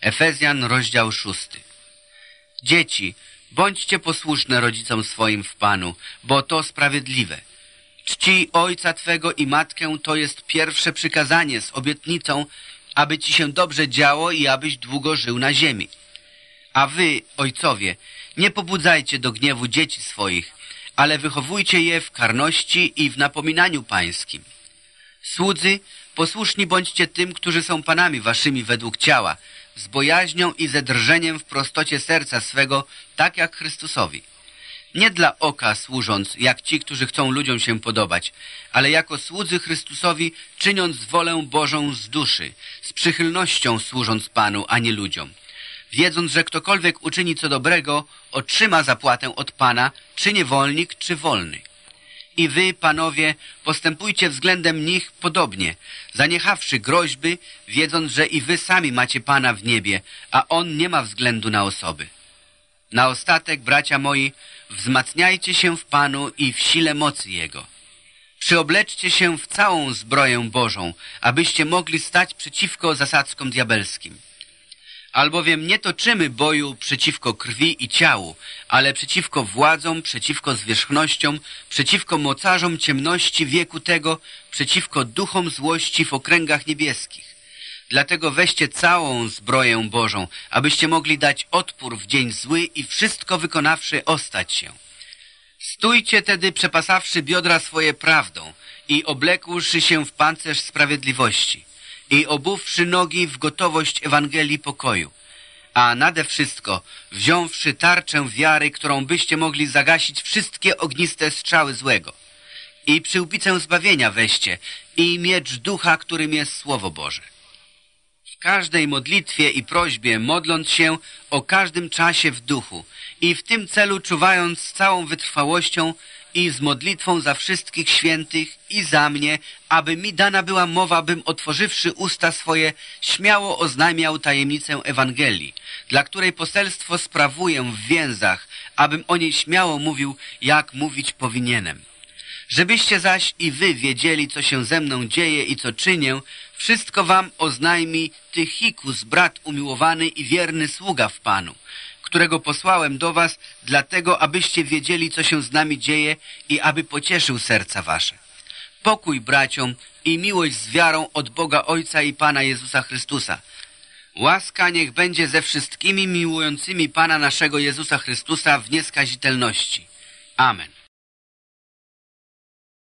Efezjan, rozdział szósty. Dzieci, bądźcie posłuszne rodzicom swoim w Panu, bo to sprawiedliwe. Czci ojca Twego i matkę to jest pierwsze przykazanie z obietnicą, aby Ci się dobrze działo i abyś długo żył na ziemi. A Wy, ojcowie, nie pobudzajcie do gniewu dzieci swoich, ale wychowujcie je w karności i w napominaniu pańskim. Słudzy, posłuszni bądźcie tym, którzy są panami waszymi według ciała, z bojaźnią i ze drżeniem w prostocie serca swego, tak jak Chrystusowi. Nie dla oka służąc, jak ci, którzy chcą ludziom się podobać, ale jako słudzy Chrystusowi, czyniąc wolę Bożą z duszy, z przychylnością służąc Panu, a nie ludziom. Wiedząc, że ktokolwiek uczyni co dobrego, otrzyma zapłatę od Pana, czy niewolnik, czy wolny. I wy, panowie, postępujcie względem nich podobnie, zaniechawszy groźby, wiedząc, że i wy sami macie Pana w niebie, a On nie ma względu na osoby. Na ostatek, bracia moi, wzmacniajcie się w Panu i w sile mocy Jego. Przyobleczcie się w całą zbroję Bożą, abyście mogli stać przeciwko zasadzkom diabelskim. Albowiem nie toczymy boju przeciwko krwi i ciału, ale przeciwko władzom, przeciwko zwierzchnościom, przeciwko mocarzom ciemności wieku tego, przeciwko duchom złości w okręgach niebieskich. Dlatego weźcie całą zbroję Bożą, abyście mogli dać odpór w dzień zły i wszystko wykonawszy ostać się. Stójcie tedy przepasawszy biodra swoje prawdą i oblekłszy się w pancerz sprawiedliwości i obuwszy nogi w gotowość Ewangelii pokoju, a nade wszystko wziąwszy tarczę wiary, którą byście mogli zagasić wszystkie ogniste strzały złego. I przyłbicę zbawienia weźcie i miecz ducha, którym jest Słowo Boże. W każdej modlitwie i prośbie modląc się o każdym czasie w duchu i w tym celu czuwając z całą wytrwałością i z modlitwą za wszystkich świętych i za mnie, aby mi dana była mowa, bym otworzywszy usta swoje, śmiało oznajmiał tajemnicę Ewangelii, dla której poselstwo sprawuję w więzach, abym o niej śmiało mówił, jak mówić powinienem. Żebyście zaś i wy wiedzieli, co się ze mną dzieje i co czynię, wszystko wam oznajmi Tychikus, brat umiłowany i wierny sługa w Panu, którego posłałem do was, dlatego abyście wiedzieli, co się z nami dzieje i aby pocieszył serca wasze. Pokój braciom i miłość z wiarą od Boga Ojca i Pana Jezusa Chrystusa. Łaska niech będzie ze wszystkimi miłującymi Pana naszego Jezusa Chrystusa w nieskazitelności. Amen.